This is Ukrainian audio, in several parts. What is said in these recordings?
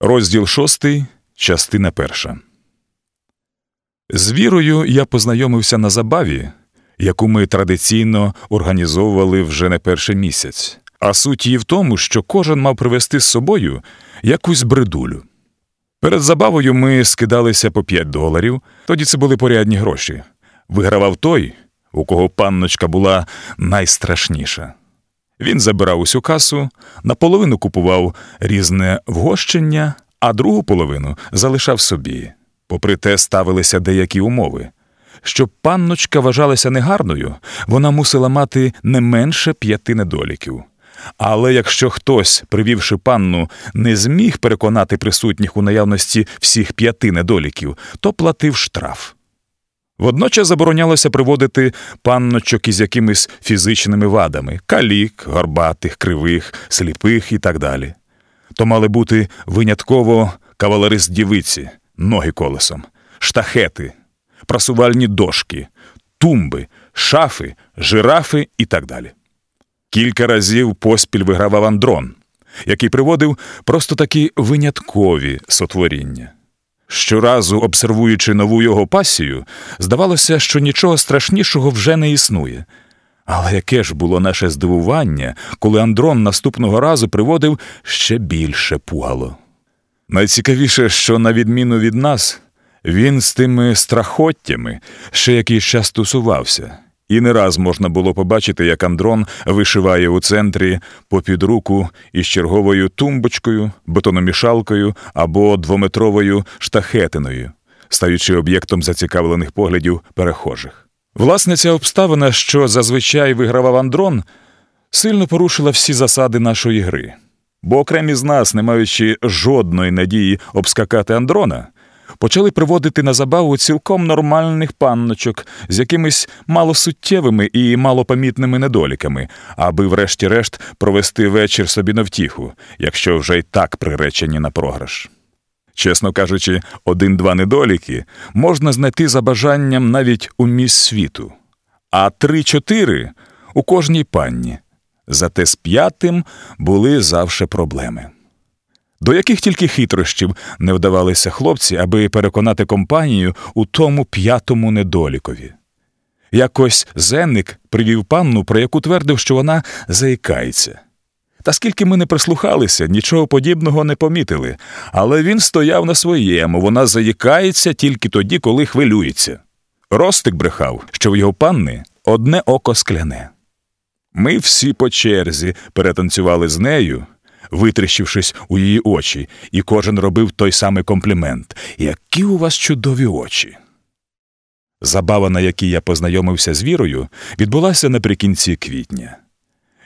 Розділ шостий, частина перша. З вірою я познайомився на забаві, яку ми традиційно організовували вже не перший місяць. А суть її в тому, що кожен мав привезти з собою якусь бредулю. Перед забавою ми скидалися по 5 доларів, тоді це були порядні гроші. Вигравав той, у кого панночка була найстрашніша. Він забирав усю касу, наполовину купував різне вгощення, а другу половину залишав собі. Попри те, ставилися деякі умови. Щоб панночка вважалася негарною, вона мусила мати не менше п'яти недоліків. Але якщо хтось, привівши панну, не зміг переконати присутніх у наявності всіх п'яти недоліків, то платив штраф. Водночас заборонялося приводити панночок із якимись фізичними вадами калік, горбатих, кривих, сліпих і так далі. То мали бути винятково кавалерист дівиці, ноги колесом, штахети, прасувальні дошки, тумби, шафи, жирафи і так далі. Кілька разів поспіль вигравав Андрон, який приводив просто такі виняткові сотворіння. Щоразу, обсервуючи нову його пасію, здавалося, що нічого страшнішого вже не існує. Але яке ж було наше здивування, коли Андрон наступного разу приводив ще більше пугало. Найцікавіше, що, на відміну від нас, він з тими страхоттями ще якийсь час стосувався, і не раз можна було побачити, як Андрон вишиває у центрі попід руку із черговою тумбочкою, бетономішалкою або двометровою штахетиною, стаючи об'єктом зацікавлених поглядів перехожих. Власне, ця обставина, що зазвичай вигравав Андрон, сильно порушила всі засади нашої гри. Бо окремі з нас, не маючи жодної надії обскакати Андрона, почали приводити на забаву цілком нормальних панночок з якимись малосуттєвими і малопомітними недоліками, аби, врешті-решт, провести вечір собі на втіху, якщо вже й так приречені на програш. Чесно кажучи, один-два недоліки можна знайти за бажанням навіть у міс світу, а три-чотири у кожній панні. Зате з п'ятим були завше проблеми. До яких тільки хитрощів не вдавалися хлопці, аби переконати компанію у тому п'ятому недолікові. Якось зенник привів панну, про яку твердив, що вона заїкається. Та скільки ми не прислухалися, нічого подібного не помітили, але він стояв на своєму, вона заїкається тільки тоді, коли хвилюється. Ростик брехав, що в його панни одне око скляне. Ми всі по черзі перетанцювали з нею, витріщившись у її очі, і кожен робив той самий комплімент Які у вас чудові очі. Забава, на якій я познайомився з Вірою, відбулася наприкінці квітня.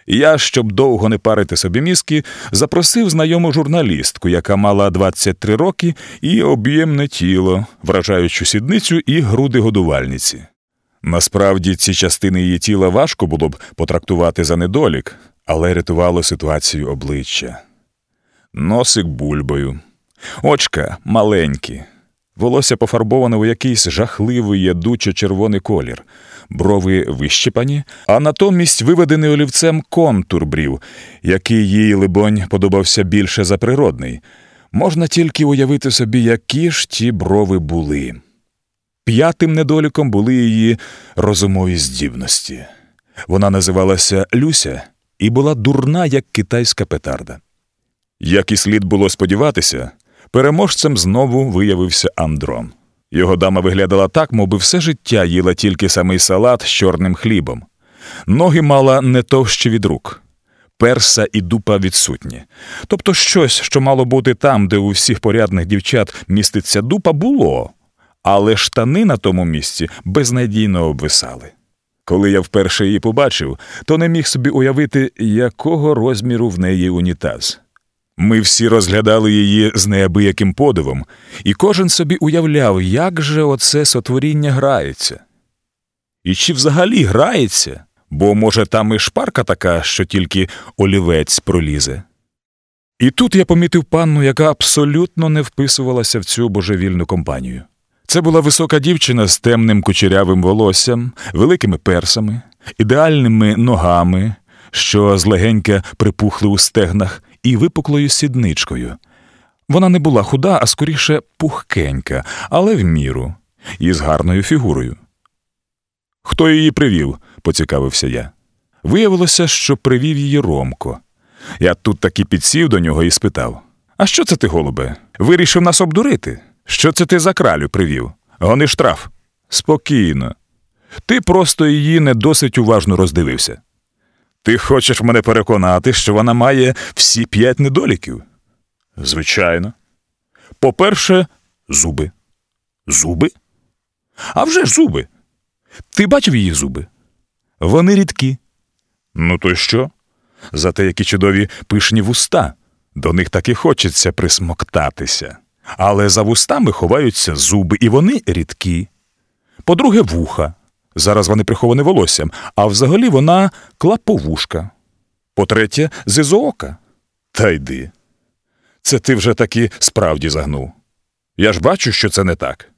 Я, щоб довго не парити собі мізки, запросив знайому журналістку, яка мала 23 роки і об'ємне тіло, вражаючу сідницю і груди годувальниці. Насправді, ці частини її тіла важко було б потрактувати за недолік, але рятувало ситуацію обличчя. Носик бульбою, очка маленькі, волосся пофарбоване у якийсь жахливий ядучо червоний колір, брови вищипані, а натомість виведений олівцем контур брів, який їй, либонь, подобався більше за природний. Можна тільки уявити собі, які ж ті брови були. П'ятим недоліком були її розумові здібності. Вона називалася Люся і була дурна, як китайська петарда. Як і слід було сподіватися, переможцем знову виявився Андрон. Його дама виглядала так, мовби все життя їла тільки самий салат з чорним хлібом. Ноги мала не товщі від рук, перса і дупа відсутні. Тобто щось, що мало бути там, де у всіх порядних дівчат міститься дупа, було, але штани на тому місці безнадійно обвисали. Коли я вперше її побачив, то не міг собі уявити, якого розміру в неї унітаз. Ми всі розглядали її з неабияким подивом, і кожен собі уявляв, як же оце сотворіння грається. І чи взагалі грається, бо, може, там і шпарка така, що тільки олівець пролізе. І тут я помітив панну, яка абсолютно не вписувалася в цю божевільну компанію. Це була висока дівчина з темним кучерявим волоссям, великими персами, ідеальними ногами, що злегенька припухли у стегнах, і випуклою сідничкою. Вона не була худа, а скоріше пухкенька, але в міру, і з гарною фігурою. Хто її привів? поцікавився я. Виявилося, що привів її Ромко. Я тут таки підсів до нього і спитав: А що це ти, голубе? Вирішив нас обдурити? Що це ти за кралю привів? Гони штраф. Спокійно. Ти просто її не досить уважно роздивився. Ти хочеш мене переконати, що вона має всі п'ять недоліків? Звичайно. По-перше, зуби. Зуби? А вже ж зуби. Ти бачив її зуби? Вони рідкі. Ну, то й що? Зате які чудові пишні вуста. До них так і хочеться присмоктатися. Але за вустами ховаються зуби, і вони рідкі. По-друге, вуха. Зараз вони приховані волоссям, а взагалі вона клаповушка. По-третє, зизоока. Та йди. Це ти вже таки справді загнув. Я ж бачу, що це не так.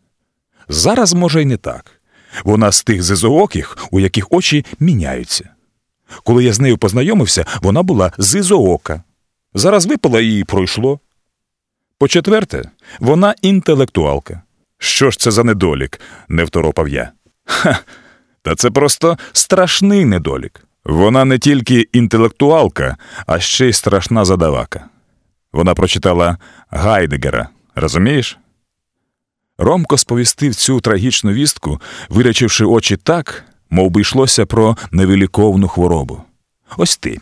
Зараз, може, й не так. Вона з тих зизооких, у яких очі міняються. Коли я з нею познайомився, вона була зизоока. Зараз випала і пройшло. По-четверте, вона інтелектуалка. Що ж це за недолік? не второпав я. Ха, та це просто страшний недолік. Вона не тільки інтелектуалка, а ще й страшна задавака. Вона прочитала Гайдегера, розумієш? Ромко сповістив цю трагічну вістку, вирячивши очі так, мов би йшлося про невиліковну хворобу. Ось ти.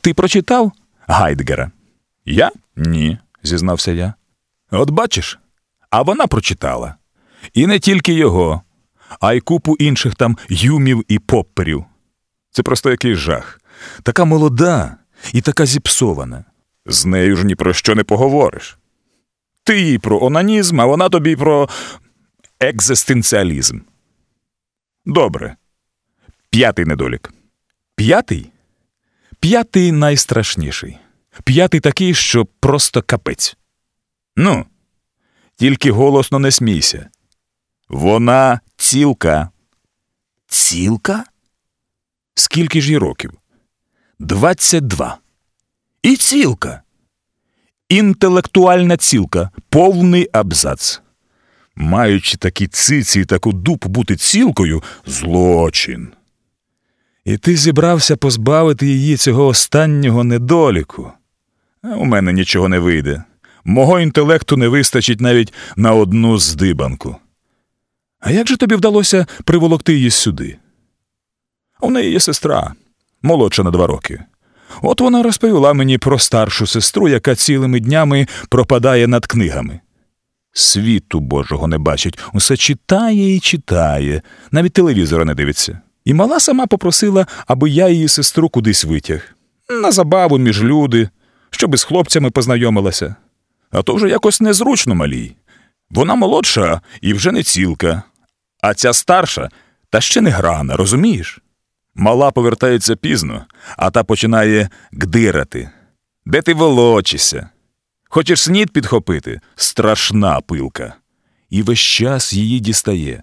Ти прочитав Гайдгера? Я? Ні, зізнався я. От бачиш, а вона прочитала. І не тільки його, а й купу інших там юмів і попперів. Це просто якийсь жах. Така молода і така зіпсована. З нею ж ні про що не поговориш. Ти їй про онанізм, а вона тобі про екзистенціалізм. Добре. П'ятий недолік. П'ятий? П'ятий найстрашніший. П'ятий такий, що просто капець. Ну, тільки голосно не смійся. Вона цілка. Цілка? Скільки ж їй років? Двадцять два. І цілка. Інтелектуальна цілка, повний абзац. Маючи такі циці і таку дупу бути цілкою злочин. І ти зібрався позбавити її цього останнього недоліку. А у мене нічого не вийде. Мого інтелекту не вистачить навіть на одну здибанку. А як же тобі вдалося приволокти її сюди? У неї є сестра, молодша на два роки. От вона розповіла мені про старшу сестру, яка цілими днями пропадає над книгами. Світу Божого не бачить, усе читає і читає, навіть телевізора не дивиться. І мала сама попросила, аби я її сестру кудись витяг. На забаву між люди, щоб із хлопцями познайомилася. А то вже якось незручно малій. Вона молодша і вже не цілка, а ця старша та ще не грана, розумієш? Мала повертається пізно, а та починає гдирати. Де ти волочишся? Хочеш снід підхопити? Страшна пилка. І весь час її дістає.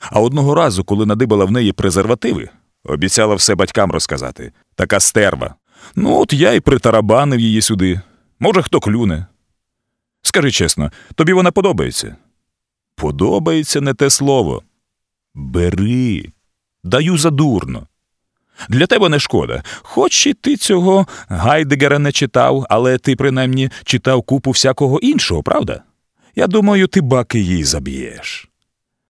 А одного разу, коли надибала в неї презервативи, обіцяла все батькам розказати. Така стерва. Ну, от я й притарабанив її сюди. Може, хто клюне. Скажи чесно, тобі вона подобається? Подобається не те слово. Бери, даю задурно. Для тебе не шкода. Хоч і ти цього Гайдегера не читав, але ти принаймні читав купу всякого іншого, правда? Я думаю, ти баки їй заб'єш.